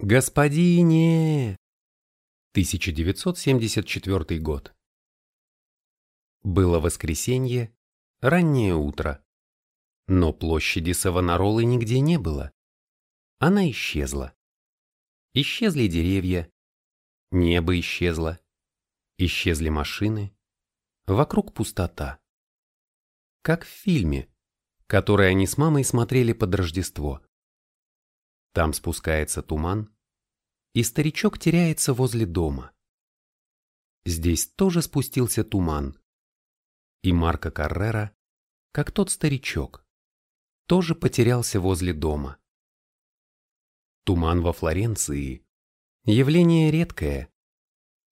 Господине! 1974 год. Было воскресенье, раннее утро. Но площади Савонаролы нигде не было. Она исчезла. Исчезли деревья, небо исчезло, исчезли машины, вокруг пустота. Как в фильме, который они с мамой смотрели под Рождество. Там спускается туман, и старичок теряется возле дома. Здесь тоже спустился туман, и Марко Каррера, как тот старичок, тоже потерялся возле дома. Туман во Флоренции – явление редкое,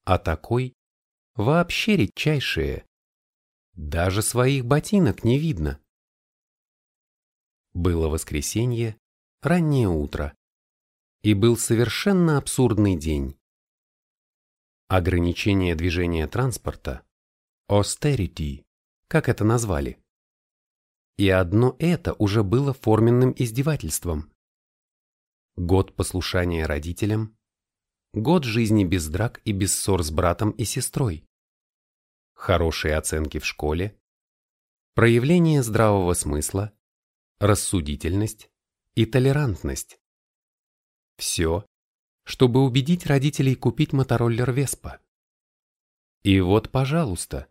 а такой вообще редчайшее. Даже своих ботинок не видно. Было воскресенье, раннее утро, и был совершенно абсурдный день. Ограничение движения транспорта, austerity, как это назвали. И одно это уже было форменным издевательством. Год послушания родителям, год жизни без драк и без ссор с братом и сестрой, хорошие оценки в школе, проявление здравого смысла, рассудительность и толерантность. Все, чтобы убедить родителей купить мотороллер Веспа. И вот, пожалуйста,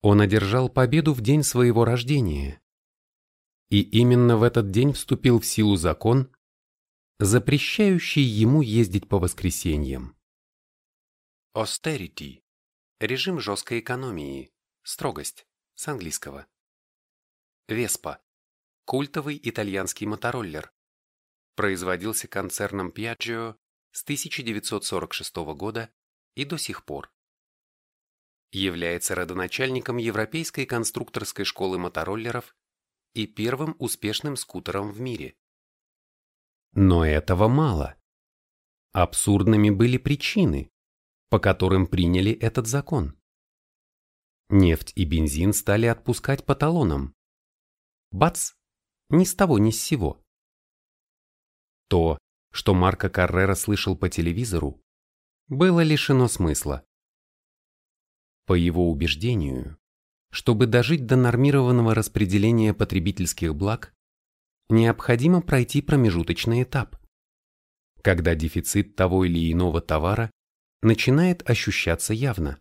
он одержал победу в день своего рождения. И именно в этот день вступил в силу закон, запрещающий ему ездить по воскресеньям. Austerity – режим жесткой экономии, строгость, с английского. Веспа – культовый итальянский мотороллер. Производился концерном Piaggio с 1946 года и до сих пор является родоначальником Европейской конструкторской школы мотороллеров и первым успешным скутером в мире. Но этого мало. Абсурдными были причины, по которым приняли этот закон. Нефть и бензин стали отпускать по талонам. Бац! Ни с того ни с сего. То, что Марко Каррера слышал по телевизору, было лишено смысла. По его убеждению, чтобы дожить до нормированного распределения потребительских благ, необходимо пройти промежуточный этап, когда дефицит того или иного товара начинает ощущаться явно.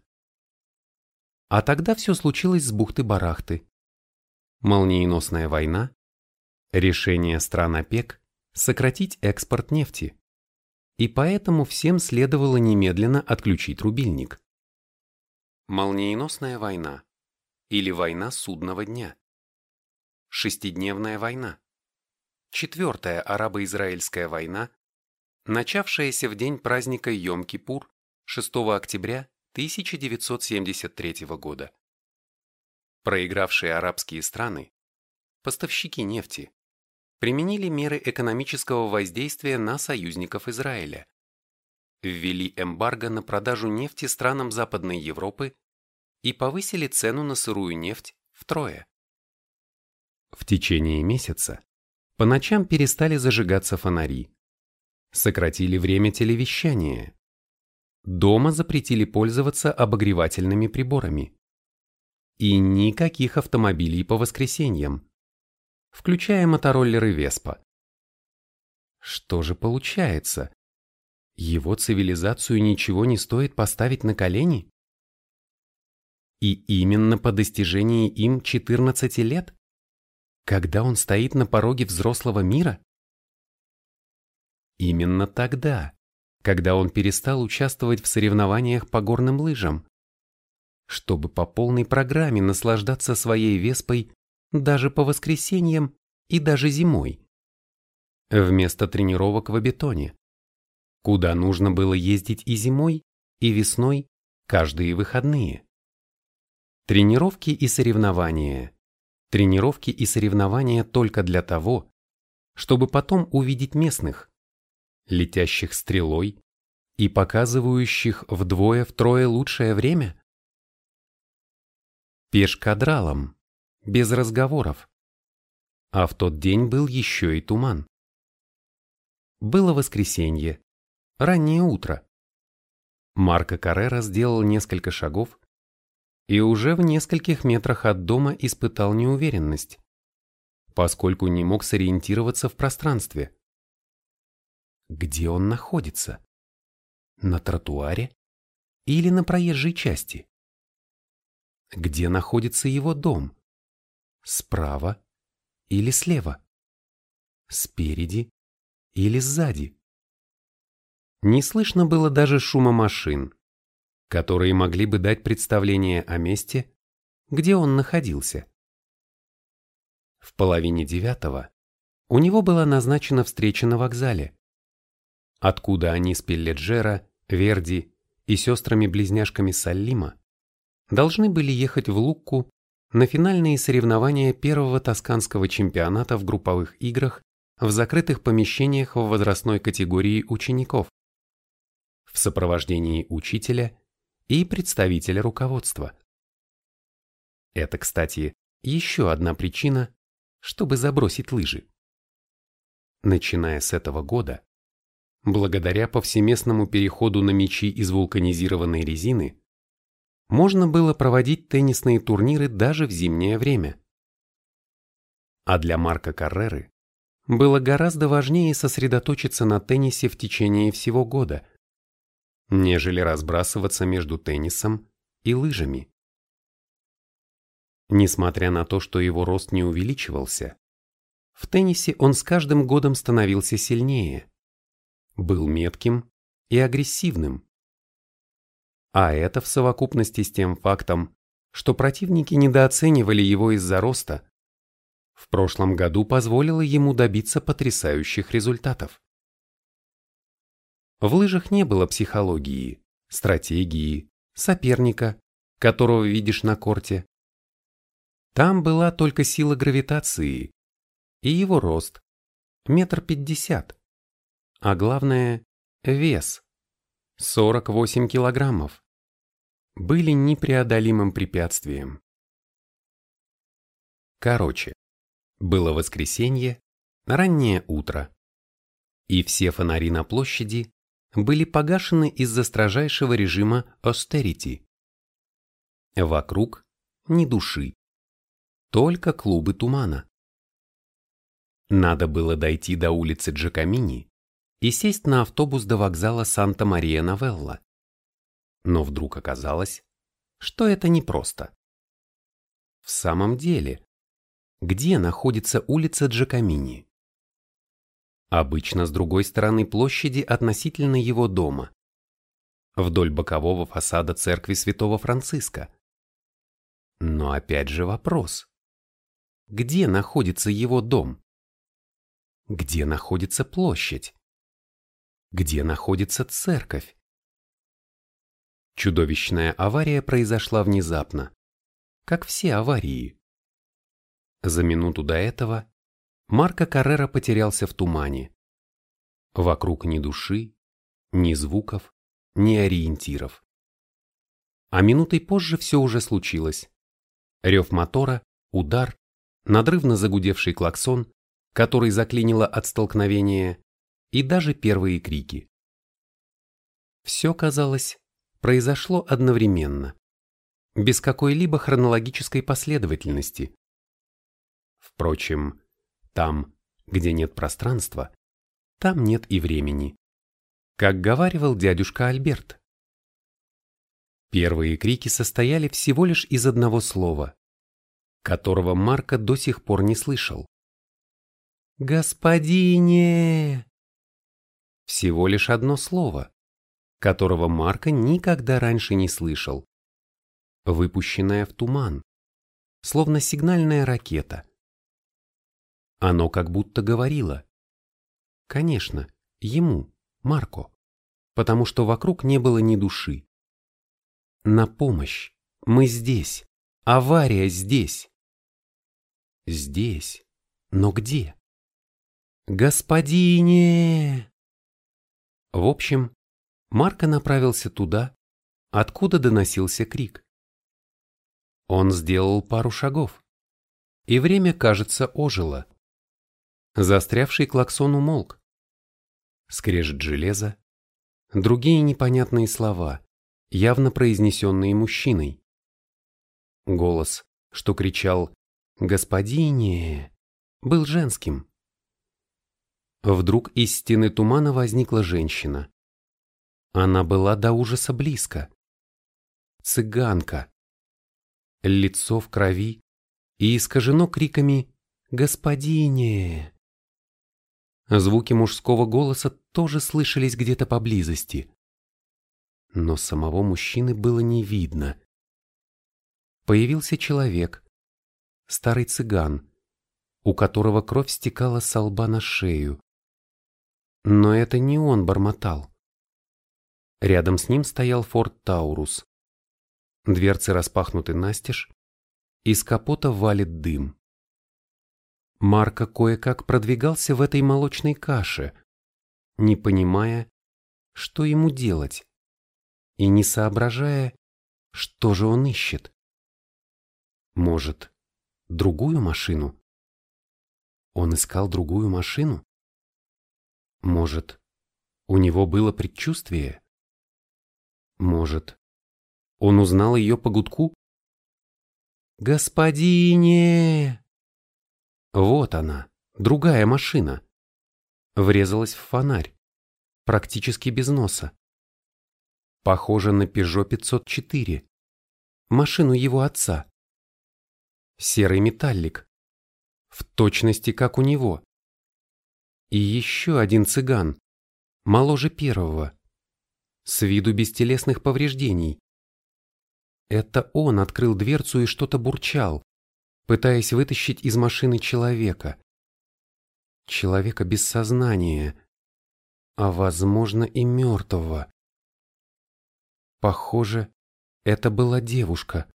А тогда все случилось с бухты-барахты. Молниеносная война, решение стран ОПЕК сократить экспорт нефти, и поэтому всем следовало немедленно отключить рубильник. Молниеносная война или война судного дня. Шестидневная война. Четвертая арабо-израильская война, начавшаяся в день праздника Йом-Кипур 6 октября 1973 года. Проигравшие арабские страны, поставщики нефти, применили меры экономического воздействия на союзников Израиля, ввели эмбарго на продажу нефти странам Западной Европы и повысили цену на сырую нефть втрое. В течение месяца по ночам перестали зажигаться фонари, сократили время телевещания, дома запретили пользоваться обогревательными приборами. И никаких автомобилей по воскресеньям, включая мотороллеры Веспа. Что же получается? Его цивилизацию ничего не стоит поставить на колени? И именно по достижении им 14 лет? Когда он стоит на пороге взрослого мира? Именно тогда, когда он перестал участвовать в соревнованиях по горным лыжам, чтобы по полной программе наслаждаться своей веспой даже по воскресеньям и даже зимой. Вместо тренировок в Абетоне куда нужно было ездить и зимой, и весной, каждые выходные. Тренировки и соревнования. Тренировки и соревнования только для того, чтобы потом увидеть местных, летящих стрелой и показывающих вдвое-втрое лучшее время? Пешкадралом, без разговоров. А в тот день был еще и туман. Было воскресенье, раннее утро. Марко Каррера сделал несколько шагов и уже в нескольких метрах от дома испытал неуверенность, поскольку не мог сориентироваться в пространстве. Где он находится? На тротуаре или на проезжей части? Где находится его дом? Справа или слева? Спереди или сзади? Не слышно было даже шума машин, которые могли бы дать представление о месте, где он находился. В половине девятого у него была назначена встреча на вокзале, откуда они с Пелледжера, Верди и сестрами-близняшками Саллима должны были ехать в Лукку на финальные соревнования первого тосканского чемпионата в групповых играх в закрытых помещениях в возрастной категории учеников в сопровождении учителя и представителя руководства. Это, кстати, еще одна причина, чтобы забросить лыжи. Начиная с этого года, благодаря повсеместному переходу на мячи из вулканизированной резины, можно было проводить теннисные турниры даже в зимнее время. А для Марка Карреры было гораздо важнее сосредоточиться на теннисе в течение всего года, нежели разбрасываться между теннисом и лыжами. Несмотря на то, что его рост не увеличивался, в теннисе он с каждым годом становился сильнее, был метким и агрессивным. А это в совокупности с тем фактом, что противники недооценивали его из-за роста, в прошлом году позволило ему добиться потрясающих результатов. В лыжах не было психологии, стратегии, соперника, которого видишь на корте. Там была только сила гравитации и его рост, метр пятьдесят, а главное – вес, 48 килограммов, были непреодолимым препятствием. Короче, было воскресенье, раннее утро, и все фонари на площади были погашены из-за строжайшего режима austerity. Вокруг ни души, только клубы тумана. Надо было дойти до улицы Джакамини и сесть на автобус до вокзала Санта-Мария-Новелла. Но вдруг оказалось, что это непросто. В самом деле, где находится улица Джакамини? обычно с другой стороны площади относительно его дома, вдоль бокового фасада церкви святого Франциска. Но опять же вопрос. Где находится его дом? Где находится площадь? Где находится церковь? Чудовищная авария произошла внезапно, как все аварии. За минуту до этого Марко Каррера потерялся в тумане. Вокруг ни души, ни звуков, ни ориентиров. А минутой позже все уже случилось. Рев мотора, удар, надрывно загудевший клаксон, который заклинило от столкновения, и даже первые крики. Все, казалось, произошло одновременно, без какой-либо хронологической последовательности. Впрочем, там, где нет пространства, там нет и времени. Как говаривал дядюшка Альберт. Первые крики состояли всего лишь из одного слова, которого Марко до сих пор не слышал. «Господине!» Всего лишь одно слово, которого Марко никогда раньше не слышал, выпущенное в туман, словно сигнальная ракета – оно как будто говорило. Конечно, ему, Марко, потому что вокруг не было ни души. На помощь, мы здесь, авария здесь. Здесь, но где? Господине! В общем, Марко направился туда, откуда доносился крик. Он сделал пару шагов, и время, кажется, ожило. Застрявший клаксон умолк. Скрежет железа, другие непонятные слова, явно произнесенные мужчиной. Голос, что кричал «Господине!» был женским. Вдруг из стены тумана возникла женщина. Она была до ужаса близко. Цыганка. Лицо в крови и искажено криками «Господине!». Звуки мужского голоса тоже слышались где-то поблизости. Но самого мужчины было не видно. Появился человек, старый цыган, у которого кровь стекала с лба на шею. Но это не он бормотал. Рядом с ним стоял форт Таурус. Дверцы распахнуты настежь, из капота валит дым. Марко кое-как продвигался в этой молочной каше, не понимая, что ему делать, и не соображая, что же он ищет. Может, другую машину? Он искал другую машину? Может, у него было предчувствие? Может, он узнал ее по гудку? «Господине!» Вот она, другая машина. Врезалась в фонарь, практически без носа. Похоже на Peugeot 504, машину его отца. Серый металлик, в точности как у него. И еще один цыган, моложе первого, с виду без телесных повреждений. Это он открыл дверцу и что-то бурчал, пытаясь вытащить из машины человека. Человека без сознания, а возможно и мертвого. Похоже, это была девушка.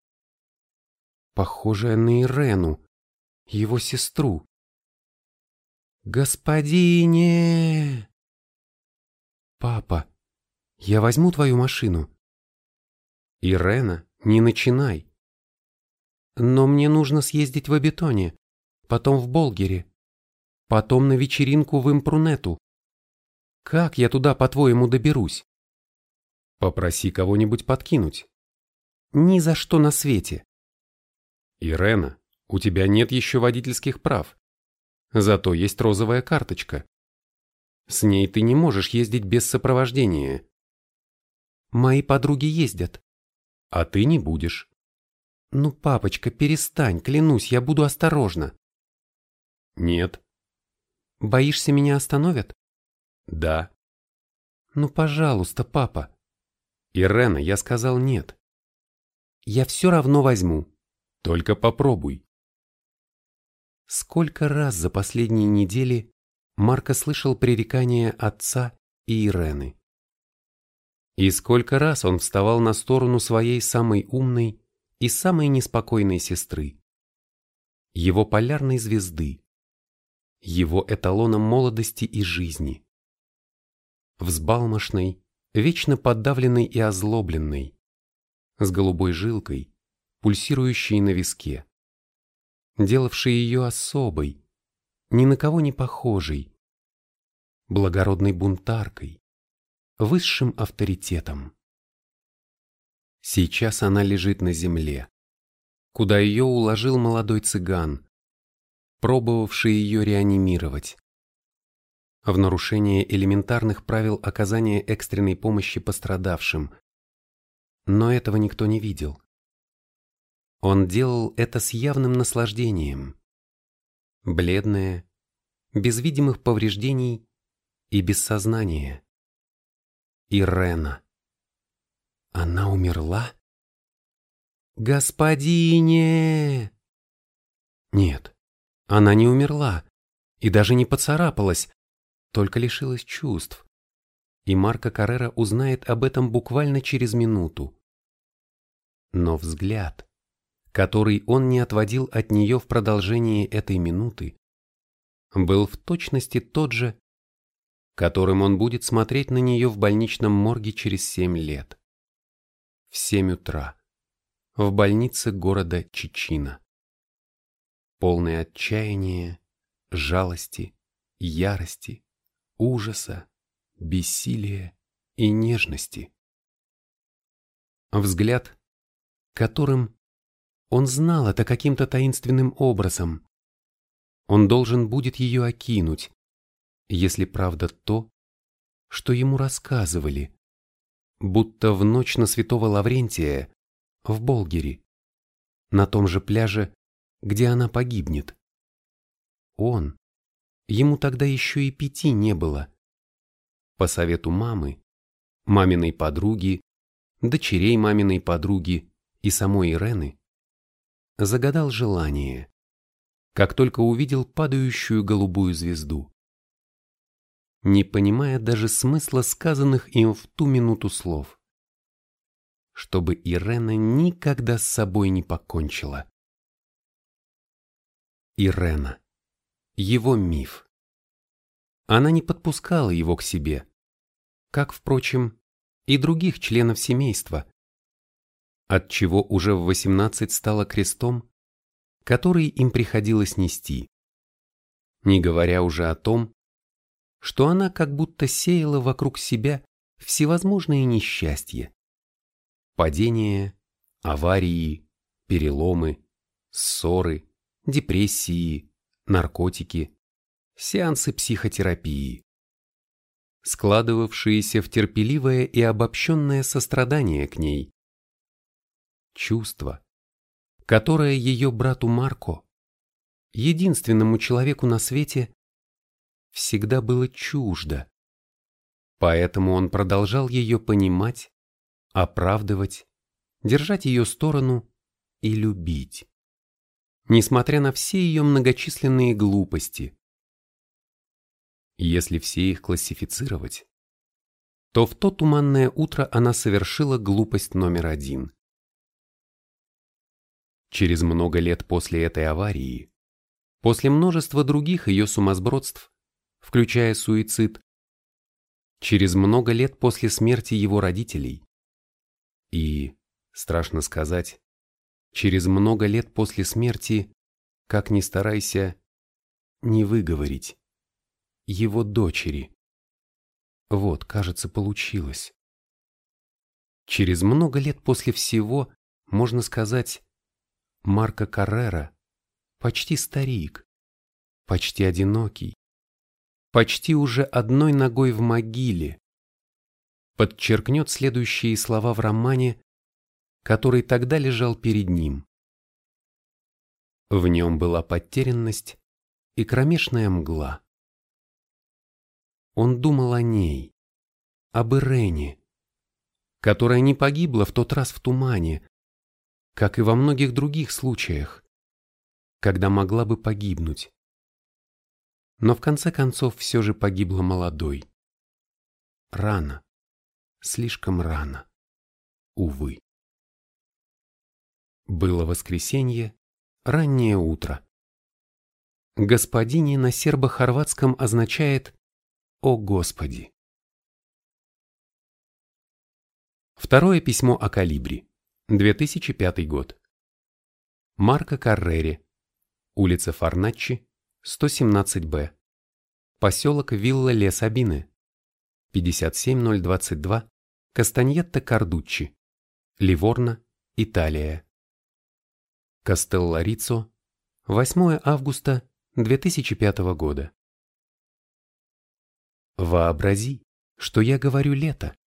Похожая на Ирену, его сестру. «Господине!» «Папа, я возьму твою машину». «Ирена, не начинай». «Но мне нужно съездить в Абетоне, потом в Болгере, потом на вечеринку в Импрунету. Как я туда, по-твоему, доберусь?» «Попроси кого-нибудь подкинуть». «Ни за что на свете». «Ирена, у тебя нет еще водительских прав. Зато есть розовая карточка. С ней ты не можешь ездить без сопровождения. Мои подруги ездят. А ты не будешь. Ну, папочка, перестань, клянусь, я буду осторожна. Нет. Боишься, меня остановят? Да. Ну, пожалуйста, папа. Ирена, я сказал нет. Я все равно возьму. Только попробуй. Сколько раз за последние недели Марко слышал пререкания отца и Ирены. И сколько раз он вставал на сторону своей самой умной и самой неспокойной сестры, его полярной звезды, его эталоном молодости и жизни. Взбалмошной, вечно подавленной и озлобленной, с голубой жилкой, пульсирующей на виске. Делавший ее особой, ни на кого не похожей, благородной бунтаркой, высшим авторитетом. Сейчас она лежит на земле, куда ее уложил молодой цыган, пробовавший ее реанимировать. В нарушение элементарных правил оказания экстренной помощи пострадавшим. Но этого никто не видел. Он делал это с явным наслаждением. Бледная, без видимых повреждений и без сознания. Ирена. Она умерла? Господине! Нет, она не умерла и даже не поцарапалась, только лишилась чувств. И Марко Каррера узнает об этом буквально через минуту. Но взгляд, который он не отводил от нее в продолжении этой минуты, был в точности тот же, которым он будет смотреть на нее в больничном морге через семь лет. В семь утра. В больнице города Чичина. Полное отчаяния, жалости, ярости, ужаса, бессилия и нежности. Взгляд, которым он знал это каким-то таинственным образом. Он должен будет ее окинуть, если правда то, что ему рассказывали, будто в ночь на святого Лаврентия в Болгере, на том же пляже, где она погибнет. Он, ему тогда еще и пяти не было. По совету мамы, маминой подруги, дочерей маминой подруги и самой Ирены, загадал желание, как только увидел падающую голубую звезду. Не понимая даже смысла сказанных им в ту минуту слов. Чтобы Ирена никогда с собой не покончила. Ирена. Его миф. Она не подпускала его к себе, как, впрочем, и других членов семейства, отчего уже в 18 стала крестом, который им приходилось нести. Не говоря уже о том, что она как будто сеяла вокруг себя всевозможные несчастья. Падения, аварии, переломы, ссоры, депрессии, наркотики, сеансы психотерапии, складывавшиеся в терпеливое и обобщенное сострадание к ней. Чувство, которое ее брату Марко, единственному человеку на свете, всегда было чуждо. Поэтому он продолжал ее понимать, оправдывать, держать ее сторону и любить несмотря на все ее многочисленные глупости. Если все их классифицировать, то в то туманное утро она совершила глупость номер один. Через много лет после этой аварии, после множества других ее сумасбродств, включая суицид, через много лет после смерти его родителей и, страшно сказать, через много лет после смерти, как ни старайся, не выговорить. Его дочери. Вот, кажется, получилось. Через много лет после всего, можно сказать, Марко Каррера, почти старик, почти одинокий, почти уже одной ногой в могиле, подчеркнет следующие слова в романе который тогда лежал перед ним. В нем была потерянность и кромешная мгла. Он думал о ней, об Ирене, которая не погибла в тот раз в тумане, как и во многих других случаях, когда могла бы погибнуть. Но в конце концов все же погибла молодой. Рано, слишком рано, увы. Было воскресенье, раннее утро. Господине на сербо-хорватском означает «О Господи». Второе письмо о калибре. 2005 год. Марко Каррери. Улица Фарначчи, 117-Б. Поселок Вилла Ле-Сабине. 57022. Кастаньетта Кардуччи. Ливорно, Италия. Кастелларицо, 8 августа 2005 года. Вообрази, что я говорю лето.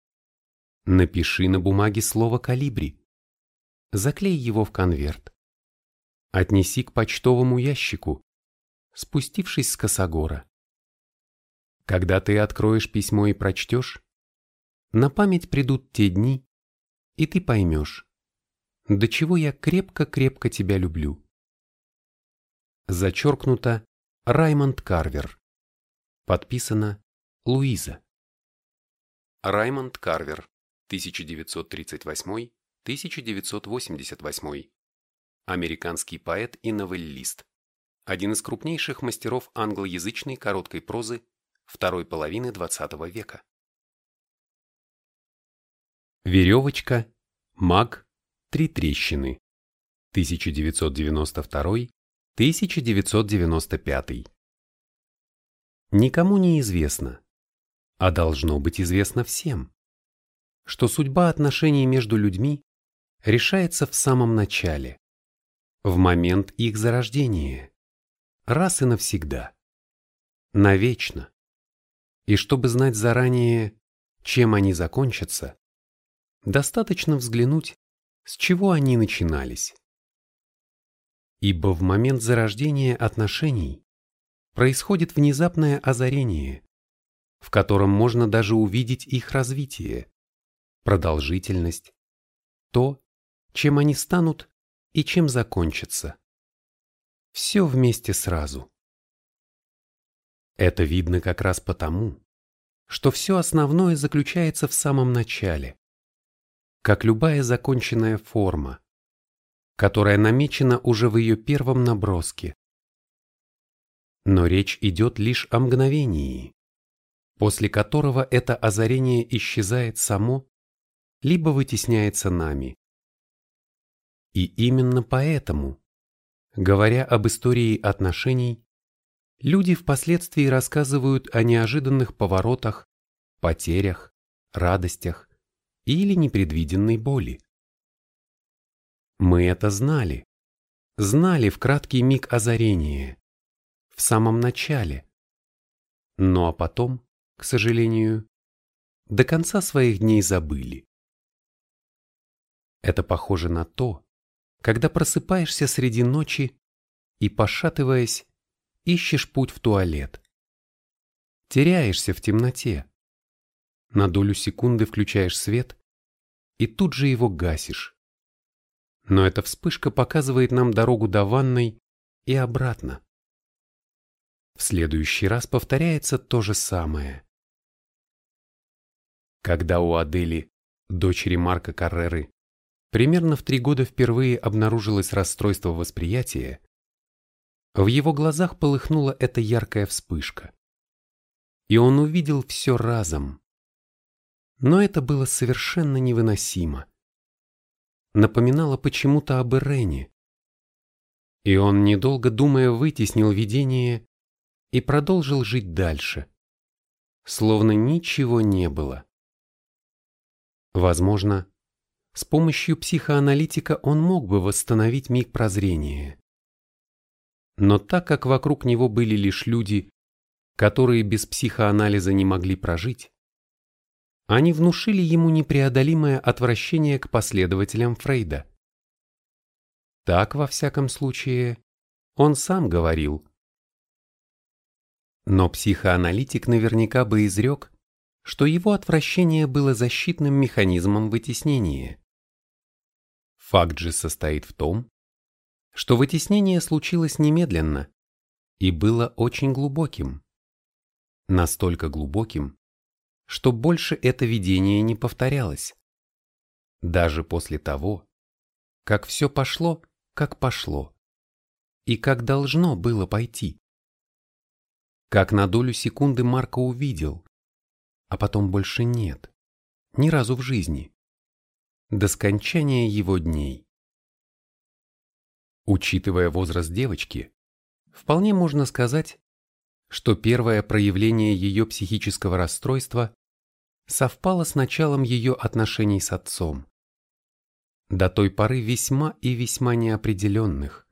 Напиши на бумаге слово «калибри». Заклей его в конверт. Отнеси к почтовому ящику, спустившись с косогора. Когда ты откроешь письмо и прочтешь, на память придут те дни, и ты поймешь, до чего я крепко-крепко тебя люблю. Зачеркнуто Раймонд Карвер. Подписано Луиза. Раймонд Карвер, 1938-1988. Американский поэт и новеллист. Один из крупнейших мастеров англоязычной короткой прозы второй половины XX века. Веревочка, маг, Три трещины. 1992-1995. Никому не известно, а должно быть известно всем, что судьба отношений между людьми решается в самом начале, в момент их зарождения, раз и навсегда, навечно. И чтобы знать заранее, чем они закончатся, достаточно взглянуть, с чего они начинались. Ибо в момент зарождения отношений происходит внезапное озарение, в котором можно даже увидеть их развитие, продолжительность, то, чем они станут и чем закончатся. Все вместе сразу. Это видно как раз потому, что все основное заключается в самом начале, как любая законченная форма, которая намечена уже в ее первом наброске. Но речь идет лишь о мгновении, после которого это озарение исчезает само, либо вытесняется нами. И именно поэтому, говоря об истории отношений, люди впоследствии рассказывают о неожиданных поворотах, потерях, радостях, или непредвиденной боли. Мы это знали, знали в краткий миг озарения, в самом начале. Ну а потом, к сожалению, до конца своих дней забыли. Это похоже на то, когда просыпаешься среди ночи и, пошатываясь, ищешь путь в туалет. Теряешься в темноте, на долю секунды включаешь свет и тут же его гасишь. Но эта вспышка показывает нам дорогу до ванной и обратно. В следующий раз повторяется то же самое. Когда у Адели, дочери Марка Карреры, примерно в три года впервые обнаружилось расстройство восприятия, в его глазах полыхнула эта яркая вспышка. И он увидел все разом, но это было совершенно невыносимо. Напоминало почему-то об Ирене. И он, недолго думая, вытеснил видение и продолжил жить дальше, словно ничего не было. Возможно, с помощью психоаналитика он мог бы восстановить миг прозрения. Но так как вокруг него были лишь люди, которые без психоанализа не могли прожить, они внушили ему непреодолимое отвращение к последователям Фрейда. Так, во всяком случае, он сам говорил. Но психоаналитик наверняка бы изрек, что его отвращение было защитным механизмом вытеснения. Факт же состоит в том, что вытеснение случилось немедленно и было очень глубоким. Настолько глубоким, что больше это видение не повторялось. Даже после того, как все пошло, как пошло, и как должно было пойти. Как на долю секунды Марко увидел, а потом больше нет, ни разу в жизни, до скончания его дней. Учитывая возраст девочки, вполне можно сказать, что первое проявление ее психического расстройства совпало с началом ее отношений с отцом. До той поры весьма и весьма неопределенных.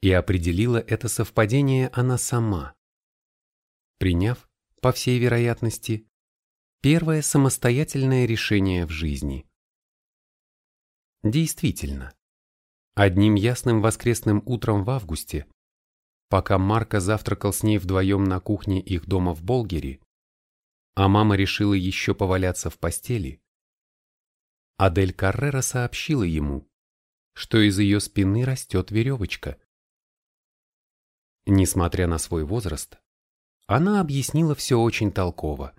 И определила это совпадение она сама, приняв, по всей вероятности, первое самостоятельное решение в жизни. Действительно, одним ясным воскресным утром в августе, пока Марко завтракал с ней вдвоем на кухне их дома в Болгере, а мама решила еще поваляться в постели, Адель Каррера сообщила ему, что из ее спины растет веревочка. Несмотря на свой возраст, она объяснила все очень толково.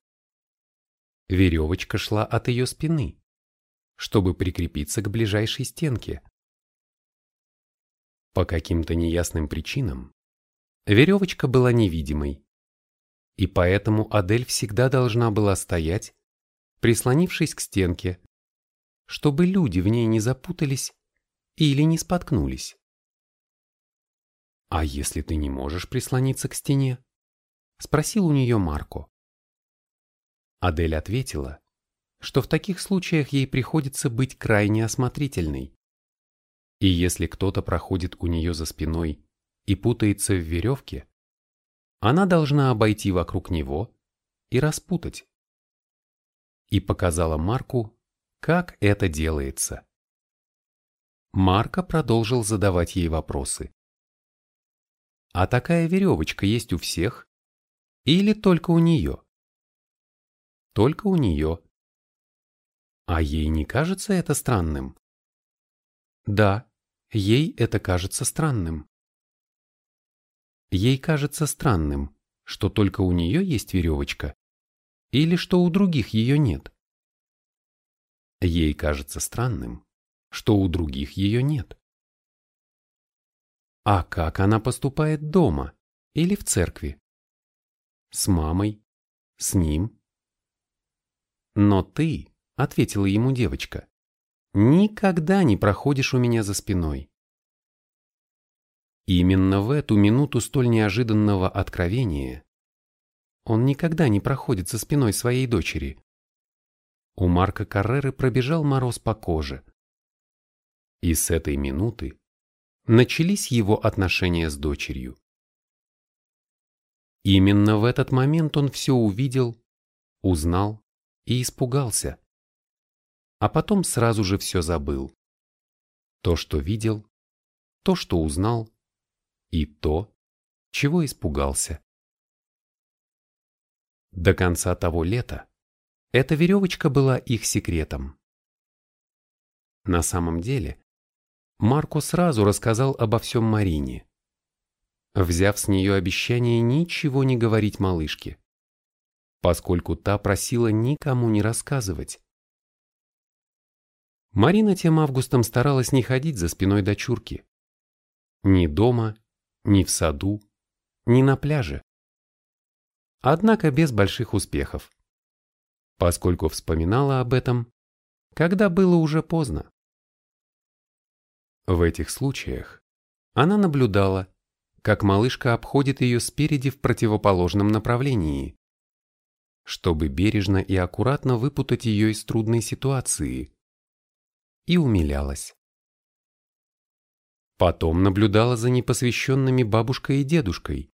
Веревочка шла от ее спины, чтобы прикрепиться к ближайшей стенке. По каким-то неясным причинам веревочка была невидимой, и поэтому Адель всегда должна была стоять, прислонившись к стенке, чтобы люди в ней не запутались или не споткнулись. «А если ты не можешь прислониться к стене?» — спросил у нее Марко. Адель ответила, что в таких случаях ей приходится быть крайне осмотрительной. И если кто-то проходит у нее за спиной и путается в веревке, она должна обойти вокруг него и распутать. И показала Марку, как это делается. Марка продолжил задавать ей вопросы. А такая веревочка есть у всех? Или только у нее? Только у нее. А ей не кажется это странным? Да, ей это кажется странным. Ей кажется странным, что только у нее есть веревочка, или что у других ее нет. Ей кажется странным, что у других ее нет. А как она поступает дома или в церкви? С мамой? С ним? Но ты, ответила ему девочка, никогда не проходишь у меня за спиной. Именно в эту минуту столь неожиданного откровения он никогда не проходит за спиной своей дочери, у Марка Карреры пробежал мороз по коже. И с этой минуты начались его отношения с дочерью. Именно в этот момент он все увидел, узнал и испугался. А потом сразу же все забыл. То, что видел, то, что узнал, и то, чего испугался. До конца того лета эта веревочка была их секретом. На самом деле, Марко сразу рассказал обо всем Марине, взяв с нее обещание ничего не говорить малышке, поскольку та просила никому не рассказывать. Марина тем августом старалась не ходить за спиной дочурки. Ни дома, ни в саду, ни на пляже. Однако без больших успехов поскольку вспоминала об этом, когда было уже поздно. В этих случаях она наблюдала, как малышка обходит ее спереди в противоположном направлении, чтобы бережно и аккуратно выпутать ее из трудной ситуации, и умилялась. Потом наблюдала за непосвященными бабушкой и дедушкой,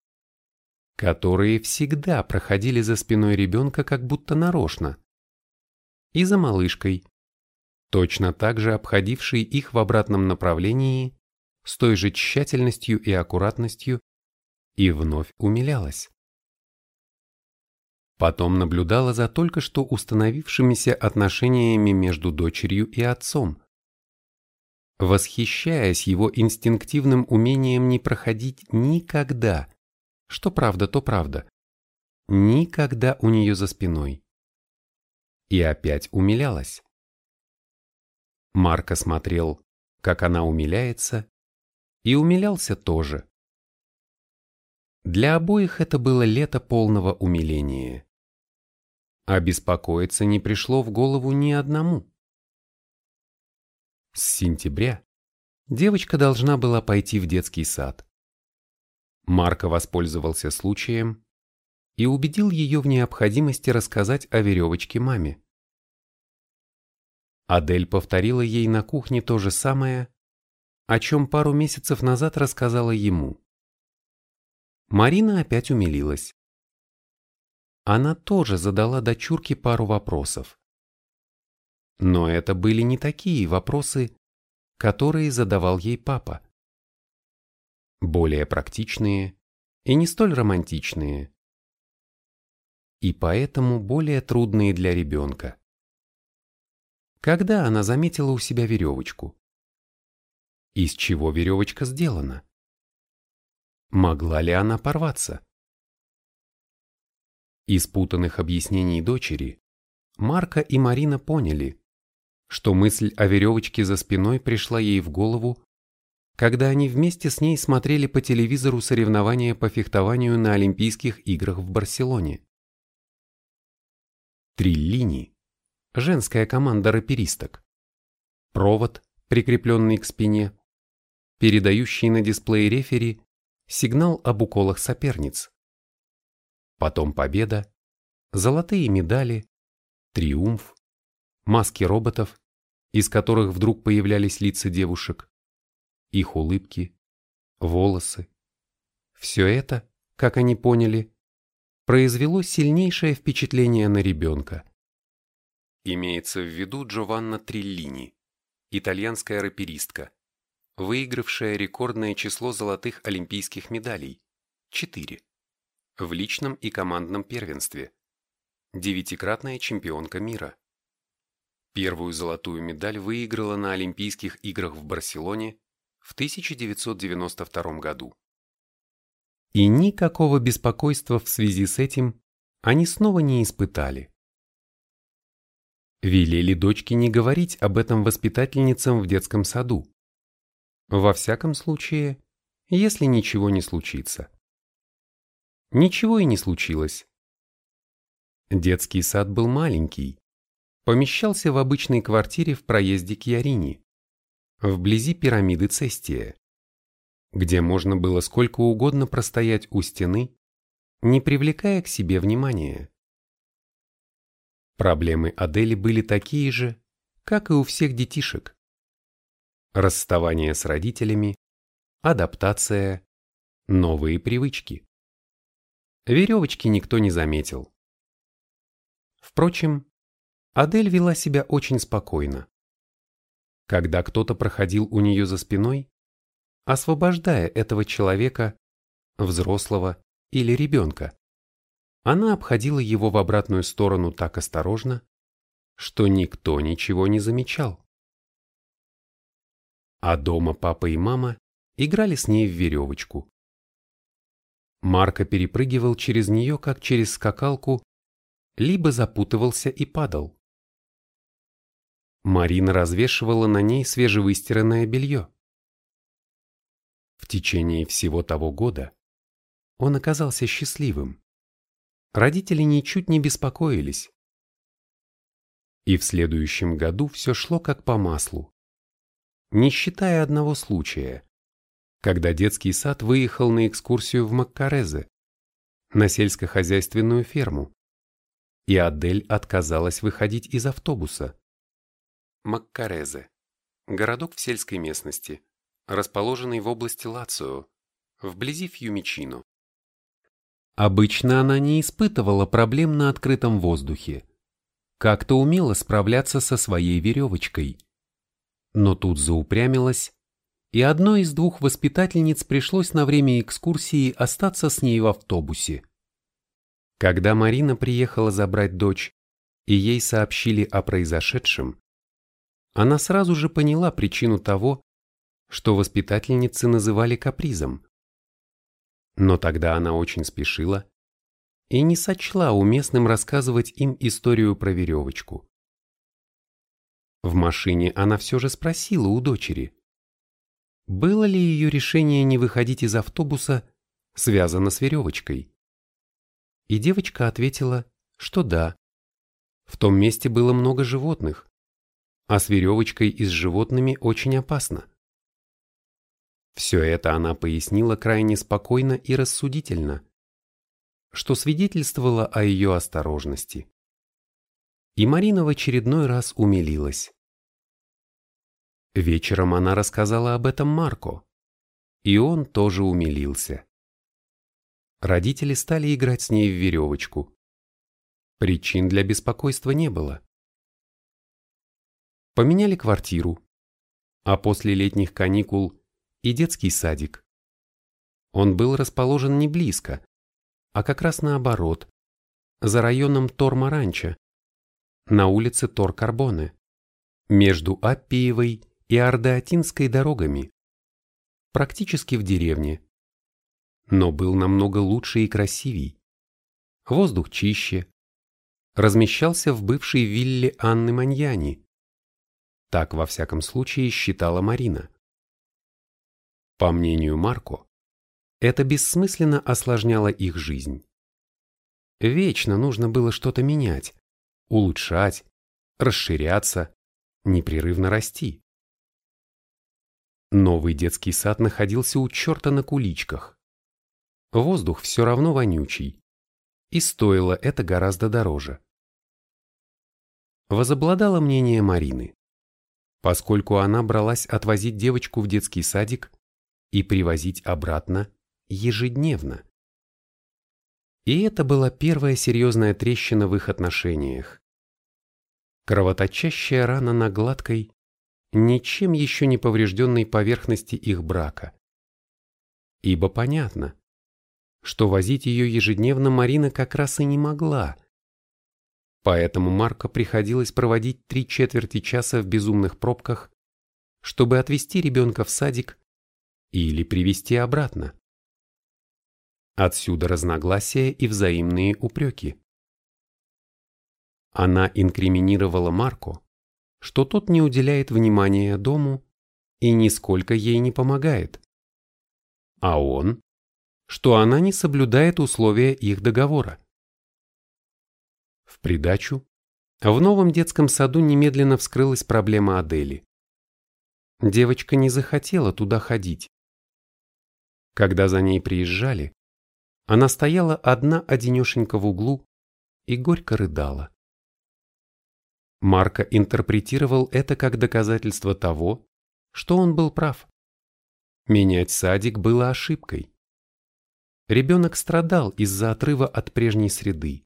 которые всегда проходили за спиной ребенка как будто нарочно, и за малышкой, точно так же обходившей их в обратном направлении с той же тщательностью и аккуратностью, и вновь умилялась. Потом наблюдала за только что установившимися отношениями между дочерью и отцом, восхищаясь его инстинктивным умением не проходить никогда что правда, то правда. Никогда у нее за спиной. И опять умилялась. Марко смотрел, как она умиляется, и умилялся тоже. Для обоих это было лето полного умиления. А беспокоиться не пришло в голову ни одному. С сентября девочка должна была пойти в детский сад. Марко воспользовался случаем и убедил ее в необходимости рассказать о веревочке маме. Адель повторила ей на кухне то же самое, о чем пару месяцев назад рассказала ему. Марина опять умилилась. Она тоже задала дочурке пару вопросов. Но это были не такие вопросы, которые задавал ей папа более практичные и не столь романтичные, и поэтому более трудные для ребенка. Когда она заметила у себя веревочку? Из чего веревочка сделана? Могла ли она порваться? Из путанных объяснений дочери Марка и Марина поняли, что мысль о веревочке за спиной пришла ей в голову когда они вместе с ней смотрели по телевизору соревнования по фехтованию на Олимпийских играх в Барселоне. Триллини – женская команда раперисток. Провод, прикрепленный к спине, передающий на дисплей рефери сигнал об уколах соперниц. Потом победа, золотые медали, триумф, маски роботов, из которых вдруг появлялись лица девушек, их улыбки, волосы. Все это, как они поняли, произвело сильнейшее впечатление на ребенка. Имеется в виду Джованна Триллини, итальянская раперистка, выигравшая рекордное число золотых олимпийских медалей – 4, в личном и командном первенстве, девятикратная чемпионка мира. Первую золотую медаль выиграла на Олимпийских играх в Барселоне в 1992 году. И никакого беспокойства в связи с этим они снова не испытали. Велели дочке не говорить об этом воспитательницам в детском саду. Во всяком случае, если ничего не случится. Ничего и не случилось. Детский сад был маленький, помещался в обычной квартире в проезде к Ярине, вблизи пирамиды Цестия, где можно было сколько угодно простоять у стены, не привлекая к себе внимания. Проблемы Адели были такие же, как и у всех детишек. Расставание с родителями, адаптация, новые привычки. Веревочки никто не заметил. Впрочем, Адель вела себя очень спокойно. Когда кто-то проходил у нее за спиной, освобождая этого человека, взрослого или ребенка, она обходила его в обратную сторону так осторожно, что никто ничего не замечал. А дома папа и мама играли с ней в веревочку. Марко перепрыгивал через нее, как через скакалку, либо запутывался и падал. Марина развешивала на ней свежевыстиранное белье. В течение всего того года он оказался счастливым. Родители ничуть не беспокоились. И в следующем году все шло как по маслу. Не считая одного случая, когда детский сад выехал на экскурсию в Маккарезе, на сельскохозяйственную ферму, и Адель отказалась выходить из автобуса. Маккарезе – городок в сельской местности, расположенный в области Лацио, вблизи Фьюмичино. Обычно она не испытывала проблем на открытом воздухе. Как-то умела справляться со своей веревочкой. Но тут заупрямилась, и одной из двух воспитательниц пришлось на время экскурсии остаться с ней в автобусе. Когда Марина приехала забрать дочь, и ей сообщили о произошедшем, она сразу же поняла причину того, что воспитательницы называли капризом. Но тогда она очень спешила и не сочла уместным рассказывать им историю про веревочку. В машине она все же спросила у дочери, было ли ее решение не выходить из автобуса связано с веревочкой. И девочка ответила, что да. В том месте было много животных, а с веревочкой и с животными очень опасно. Все это она пояснила крайне спокойно и рассудительно, что свидетельствовало о ее осторожности. И Марина в очередной раз умилилась. Вечером она рассказала об этом Марко, и он тоже умилился. Родители стали играть с ней в веревочку. Причин для беспокойства не было. Поменяли квартиру, а после летних каникул и детский садик. Он был расположен не близко, а как раз наоборот, за районом Тор-Маранча, на улице Тор-Карбоне, между Аппиевой и Ардеатинской дорогами, практически в деревне. Но был намного лучше и красивей. Воздух чище. Размещался в бывшей вилле Анны Маньяни. Так, во всяком случае, считала Марина. По мнению Марко, это бессмысленно осложняло их жизнь. Вечно нужно было что-то менять, улучшать, расширяться, непрерывно расти. Новый детский сад находился у черта на куличках. Воздух все равно вонючий. И стоило это гораздо дороже. возобладало мнение Марины, поскольку она бралась отвозить девочку в детский садик и привозить обратно ежедневно. И это была первая серьезная трещина в их отношениях. Кровоточащая рана на гладкой, ничем еще не поврежденной поверхности их брака. Ибо понятно, что возить ее ежедневно Марина как раз и не могла. Поэтому Марко приходилось проводить три четверти часа в безумных пробках, чтобы отвезти ребенка в садик или привести обратно. Отсюда разногласия и взаимные упреки. Она инкриминировала Марко, что тот не уделяет внимания дому и нисколько ей не помогает. А он, что она не соблюдает условия их договора. В придачу, в новом детском саду немедленно вскрылась проблема Адели. Девочка не захотела туда ходить. Когда за ней приезжали, она стояла одна-одинешенька в углу и горько рыдала. Марко интерпретировал это как доказательство того, что он был прав. Менять садик было ошибкой. Ребенок страдал из-за отрыва от прежней среды,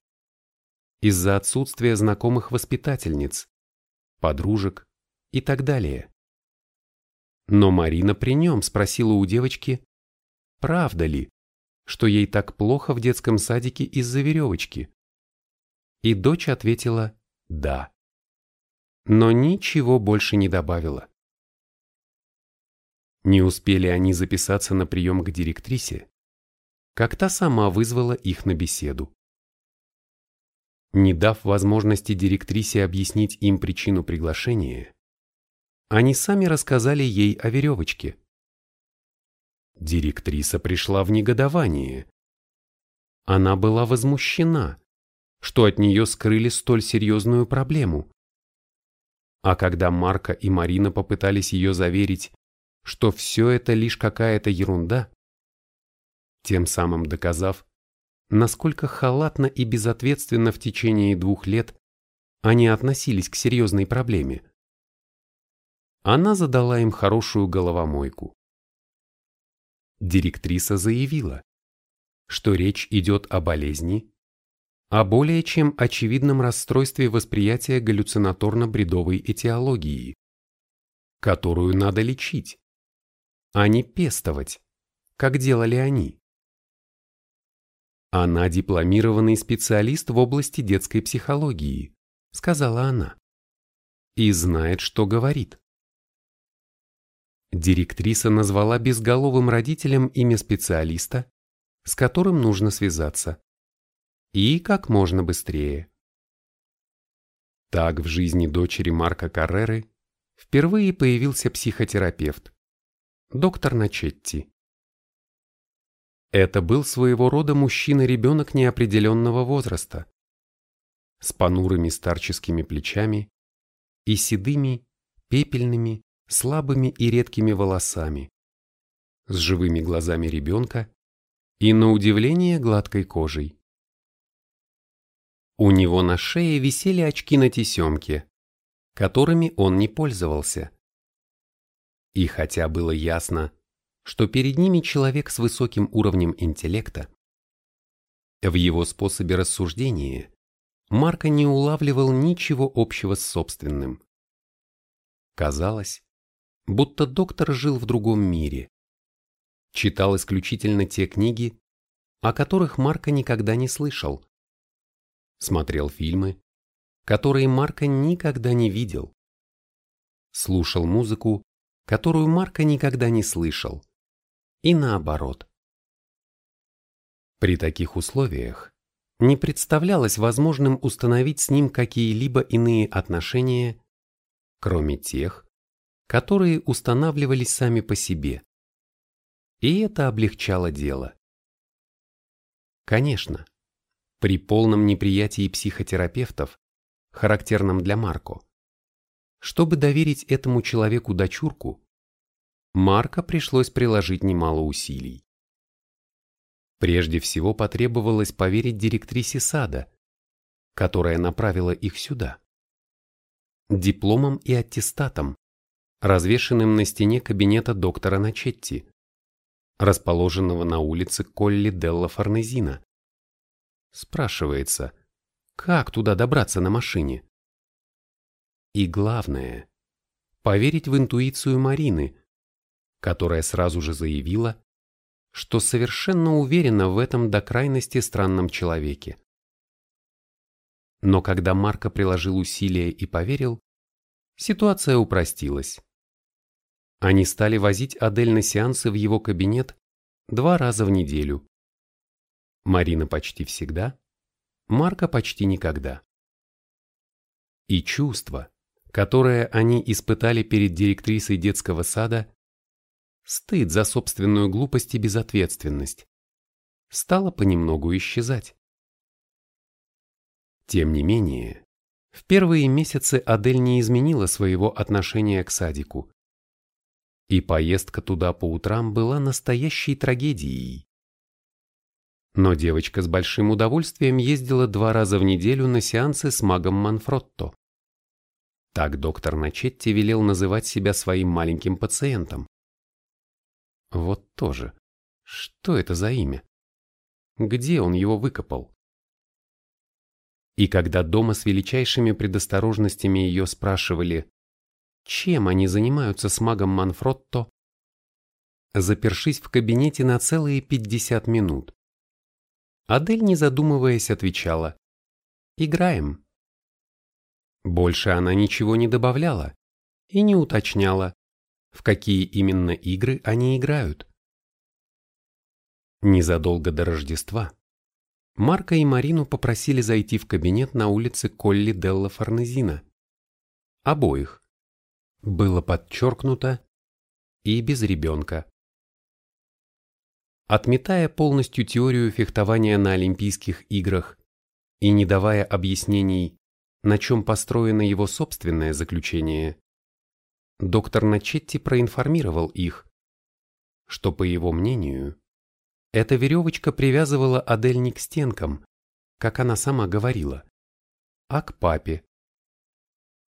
из-за отсутствия знакомых воспитательниц, подружек и так далее. Но Марина при нем спросила у девочки, правда ли, что ей так плохо в детском садике из-за веревочки. И дочь ответила «да» но ничего больше не добавила. Не успели они записаться на прием к директрисе, как та сама вызвала их на беседу. Не дав возможности директрисе объяснить им причину приглашения, они сами рассказали ей о веревочке. Директриса пришла в негодование. Она была возмущена, что от нее скрыли столь серьезную проблему. А когда Марка и Марина попытались ее заверить, что все это лишь какая-то ерунда, тем самым доказав, насколько халатно и безответственно в течение двух лет они относились к серьезной проблеме. Она задала им хорошую головомойку. Директриса заявила, что речь идет о болезни, о более чем очевидном расстройстве восприятия галлюцинаторно-бредовой этиологии, которую надо лечить, а не пестовать, как делали они. Она дипломированный специалист в области детской психологии, сказала она, и знает, что говорит. Директриса назвала безголовым родителям имя специалиста, с которым нужно связаться и как можно быстрее. Так в жизни дочери Марка Карреры впервые появился психотерапевт, доктор Начетти. Это был своего рода мужчина-ребенок неопределенного возраста, с понурыми старческими плечами и седыми, пепельными, слабыми и редкими волосами, с живыми глазами ребенка и, на удивление, гладкой кожей. У него на шее висели очки на тесемке, которыми он не пользовался. И хотя было ясно, что перед ними человек с высоким уровнем интеллекта, в его способе рассуждения Марко не улавливал ничего общего с собственным. Казалось, будто доктор жил в другом мире. Читал исключительно те книги, о которых Марко никогда не слышал, смотрел фильмы, которые Марко никогда не видел, слушал музыку, которую Марко никогда не слышал, и наоборот. При таких условиях не представлялось возможным установить с ним какие-либо иные отношения, кроме тех, которые устанавливались сами по себе. И это облегчало дело. Конечно, при полном неприятии психотерапевтов, характерном для Марко. Чтобы доверить этому человеку дочурку, Марко пришлось приложить немало усилий. Прежде всего потребовалось поверить директрисе сада, которая направила их сюда. дипломом и аттестатом, развешенным на стене кабинета доктора Начетти, расположенного на улице Колли Делла Форнезина. Спрашивается, как туда добраться на машине? И главное, поверить в интуицию Марины, которая сразу же заявила, что совершенно уверена в этом до крайности странном человеке. Но когда Марко приложил усилия и поверил, ситуация упростилась. Они стали возить Адель на сеансы в его кабинет два раза в неделю. Марина почти всегда, Марка почти никогда. И чувство, которое они испытали перед директрисой детского сада, стыд за собственную глупость и безответственность, стало понемногу исчезать. Тем не менее, в первые месяцы Адель не изменила своего отношения к садику, и поездка туда по утрам была настоящей трагедией. Но девочка с большим удовольствием ездила два раза в неделю на сеансы с магом Манфротто. Так доктор Начетти велел называть себя своим маленьким пациентом. Вот тоже. Что это за имя? Где он его выкопал? И когда дома с величайшими предосторожностями ее спрашивали, чем они занимаются с магом Манфротто, запершись в кабинете на целые 50 минут. Адель, не задумываясь, отвечала «Играем». Больше она ничего не добавляла и не уточняла, в какие именно игры они играют. Незадолго до Рождества Марка и Марину попросили зайти в кабинет на улице Колли Делла Форнезина. Обоих было подчеркнуто и без ребенка. Отметая полностью теорию фехтования на Олимпийских играх и не давая объяснений, на чем построено его собственное заключение, доктор Начетти проинформировал их, что, по его мнению, эта веревочка привязывала Адель не к стенкам, как она сама говорила, а к папе,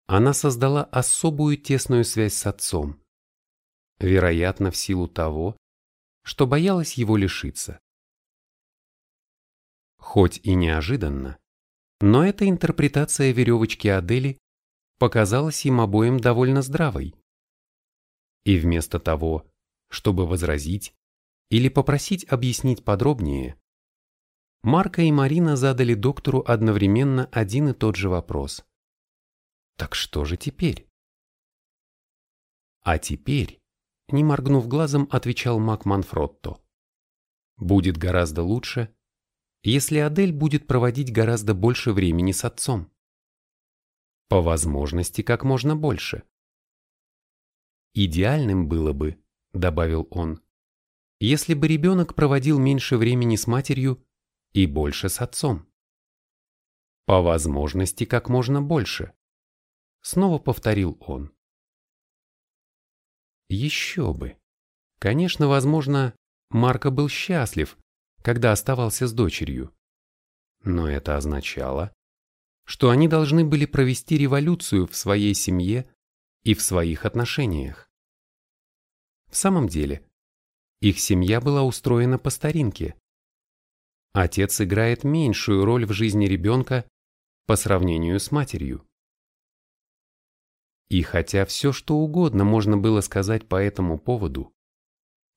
она создала особую тесную связь с отцом, вероятно, в силу того, что боялась его лишиться. Хоть и неожиданно, но эта интерпретация веревочки Адели показалась им обоим довольно здравой. И вместо того, чтобы возразить или попросить объяснить подробнее, Марка и Марина задали доктору одновременно один и тот же вопрос. Так что же теперь? А теперь, не моргнув глазом, отвечал Мак Манфротто. Будет гораздо лучше, если Адель будет проводить гораздо больше времени с отцом. По возможности как можно больше. Идеальным было бы, добавил он, если бы ребенок проводил меньше времени с матерью и больше с отцом. По возможности как можно больше. Снова повторил он. Еще бы. Конечно, возможно, Марко был счастлив, когда оставался с дочерью. Но это означало, что они должны были провести революцию в своей семье и в своих отношениях. В самом деле, их семья была устроена по старинке. Отец играет меньшую роль в жизни ребенка по сравнению с матерью. И хотя все что угодно можно было сказать по этому поводу,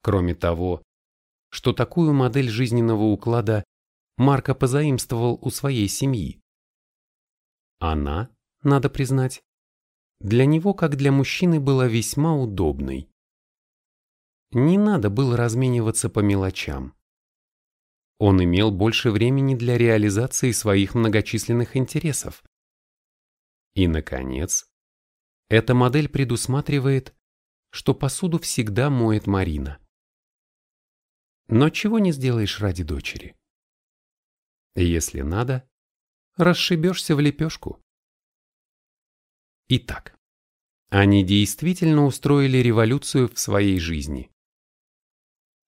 кроме того, что такую модель жизненного уклада Марко позаимствовал у своей семьи. Она, надо признать, для него, как для мужчины, была весьма удобной. Не надо было размениваться по мелочам. Он имел больше времени для реализации своих многочисленных интересов. И, наконец, эта модель предусматривает, что посуду всегда моет Марина. Но чего не сделаешь ради дочери? Если надо, расшибешься в лепешку. Итак, они действительно устроили революцию в своей жизни.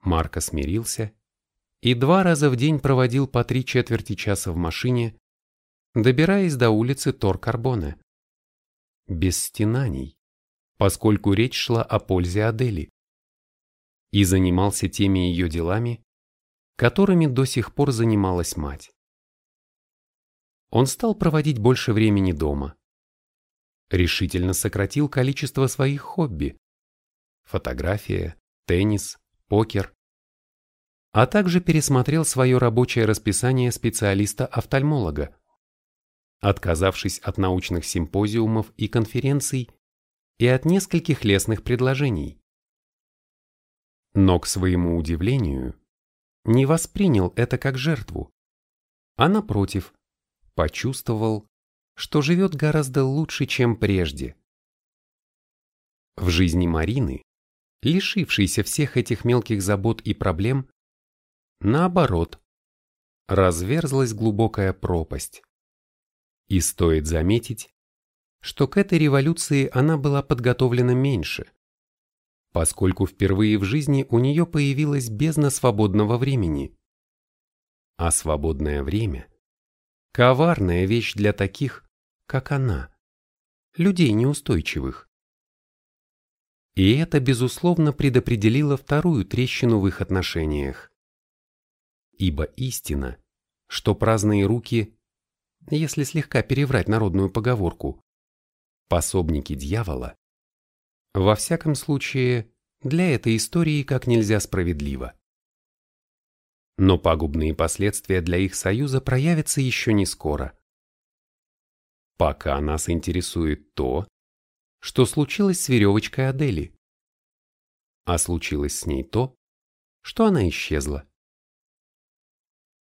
Марко смирился и два раза в день проводил по три четверти часа в машине, добираясь до улицы Тор-Карбоне без стенаний, поскольку речь шла о пользе Адели, и занимался теми ее делами, которыми до сих пор занималась мать. Он стал проводить больше времени дома, решительно сократил количество своих хобби – фотография, теннис, покер, а также пересмотрел свое рабочее расписание специалиста-офтальмолога, отказавшись от научных симпозиумов и конференций и от нескольких лестных предложений. Но, к своему удивлению, не воспринял это как жертву, а напротив, почувствовал, что живет гораздо лучше, чем прежде. В жизни Марины, лишившейся всех этих мелких забот и проблем, наоборот, разверзлась глубокая пропасть. И стоит заметить, что к этой революции она была подготовлена меньше, поскольку впервые в жизни у нее появилась бездна свободного времени. А свободное время – коварная вещь для таких, как она, людей неустойчивых. И это, безусловно, предопределило вторую трещину в их отношениях. Ибо истина, что праздные руки, если слегка переврать народную поговорку, пособники дьявола, во всяком случае, для этой истории как нельзя справедливо. Но пагубные последствия для их союза проявятся еще не скоро. Пока нас интересует то, что случилось с веревочкой Адели. А случилось с ней то, что она исчезла.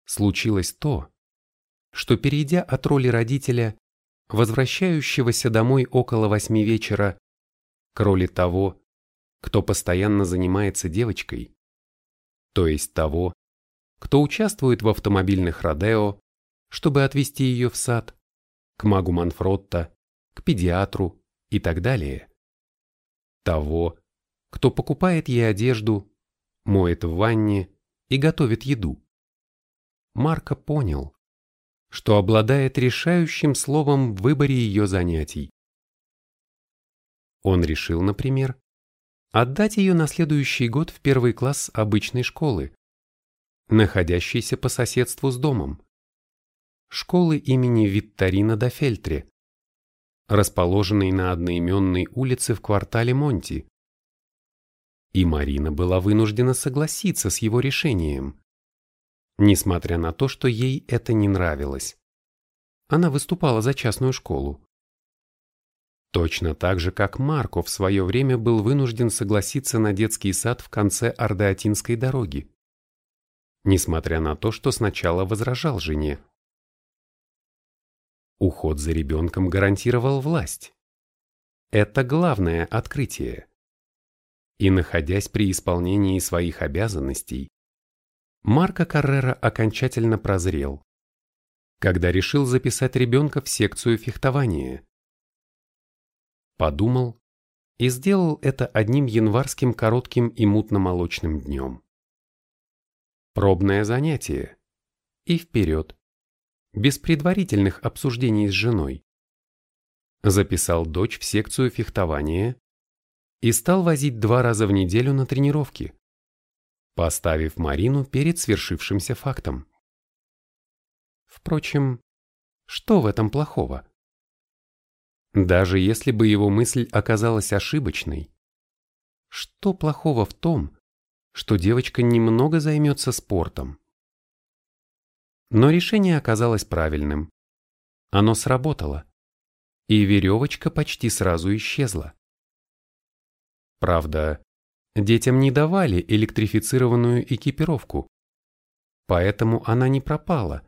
Случилось то, что перейдя от роли родителя, возвращающегося домой около восьми вечера, к роли того, кто постоянно занимается девочкой, то есть того, кто участвует в автомобильных родео, чтобы отвезти ее в сад, к магу Манфротта, к педиатру и так далее. Того, кто покупает ей одежду, моет в ванне и готовит еду. Марко понял, что обладает решающим словом в выборе ее занятий. Он решил, например, отдать ее на следующий год в первый класс обычной школы, находящейся по соседству с домом школы имени Витторина да Фельтре, расположенной на одноименной улице в квартале Монти. И Марина была вынуждена согласиться с его решением, несмотря на то, что ей это не нравилось. Она выступала за частную школу. Точно так же, как Марко в свое время был вынужден согласиться на детский сад в конце Ардеатинской дороги, несмотря на то, что сначала возражал жене. Уход за ребенком гарантировал власть. Это главное открытие. И находясь при исполнении своих обязанностей, Марко Каррера окончательно прозрел, когда решил записать ребенка в секцию фехтования. Подумал и сделал это одним январским коротким и мутно-молочным днем. Пробное занятие. И вперед без предварительных обсуждений с женой. Записал дочь в секцию фехтования и стал возить два раза в неделю на тренировки, поставив Марину перед свершившимся фактом. Впрочем, что в этом плохого? Даже если бы его мысль оказалась ошибочной, что плохого в том, что девочка немного займется спортом? Но решение оказалось правильным. Оно сработало, и веревочка почти сразу исчезла. Правда, детям не давали электрифицированную экипировку, поэтому она не пропала.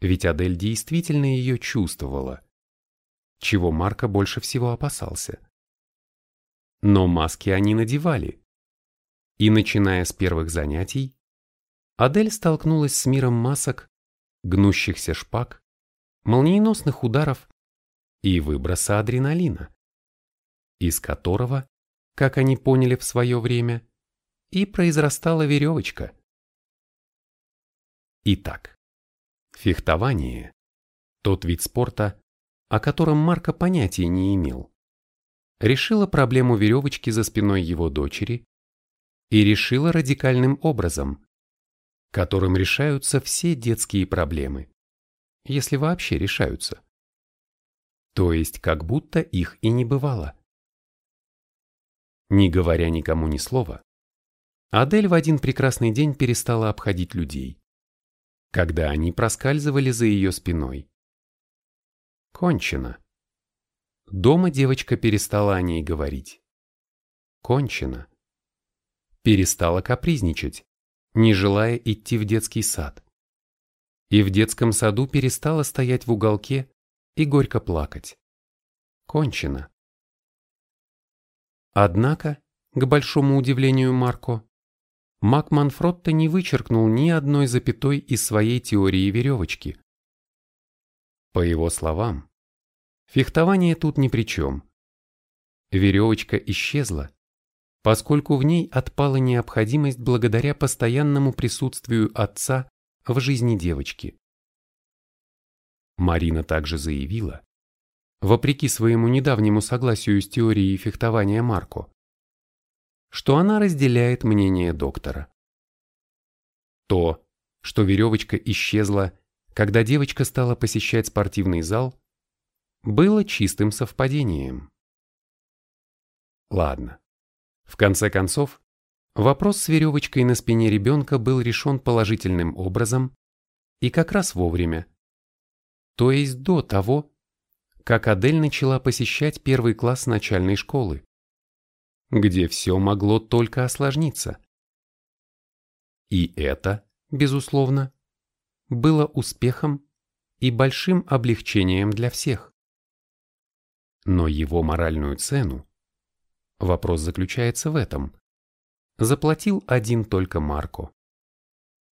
Ведь Адель действительно ее чувствовала, чего Марко больше всего опасался. Но маски они надевали, и начиная с первых занятий, Адель столкнулась с миром масок, гнущихся шпаг, молниеносных ударов и выброса адреналина, из которого, как они поняли в свое время, и произрастала веревочка. Итак, фехтование – тот вид спорта, о котором Марко понятия не имел, решила проблему веревочки за спиной его дочери и решила радикальным образом, которым решаются все детские проблемы, если вообще решаются. То есть как будто их и не бывало. Не говоря никому ни слова, Адель в один прекрасный день перестала обходить людей, когда они проскальзывали за ее спиной. Кончено. Дома девочка перестала о ней говорить. Кончено. Перестала капризничать, не желая идти в детский сад. И в детском саду перестала стоять в уголке и горько плакать. Кончено. Однако, к большому удивлению Марко, Мак Манфротто не вычеркнул ни одной запятой из своей теории веревочки. По его словам, фехтование тут ни при чем. Веревочка исчезла, поскольку в ней отпала необходимость благодаря постоянному присутствию отца в жизни девочки. Марина также заявила, вопреки своему недавнему согласию с теорией фехтования Марко, что она разделяет мнение доктора. То, что веревочка исчезла, когда девочка стала посещать спортивный зал, было чистым совпадением. Ладно. В конце концов, вопрос с веревочкой на спине ребенка был решен положительным образом и как раз вовремя. То есть до того, как Адель начала посещать первый класс начальной школы где все могло только осложниться. И это, безусловно, было успехом и большим облегчением для всех. Но его моральную цену, вопрос заключается в этом, заплатил один только Марко.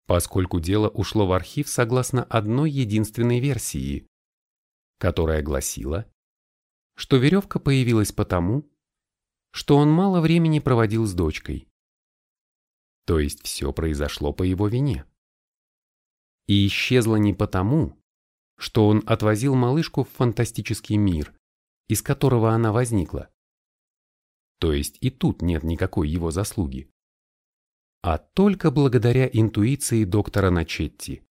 Поскольку дело ушло в архив согласно одной единственной версии, которая гласила, что веревка появилась потому, что он мало времени проводил с дочкой. То есть все произошло по его вине. И исчезло не потому, что он отвозил малышку в фантастический мир, из которого она возникла. То есть и тут нет никакой его заслуги. А только благодаря интуиции доктора Начетти.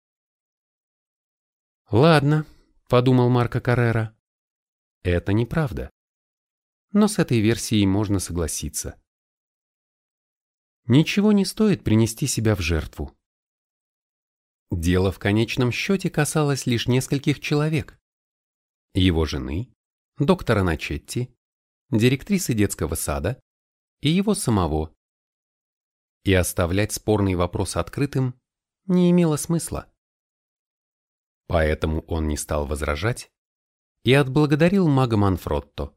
«Ладно», — подумал Марко Каррера, — «это неправда но с этой версией можно согласиться. Ничего не стоит принести себя в жертву. Дело в конечном счете касалось лишь нескольких человек. Его жены, доктора Начетти, директрисы детского сада и его самого. И оставлять спорный вопрос открытым не имело смысла. Поэтому он не стал возражать и отблагодарил мага Манфротто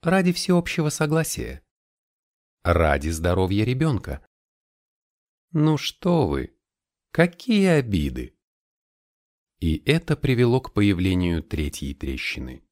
ради всеобщего согласия, ради здоровья ребенка. Ну что вы, какие обиды! И это привело к появлению третьей трещины.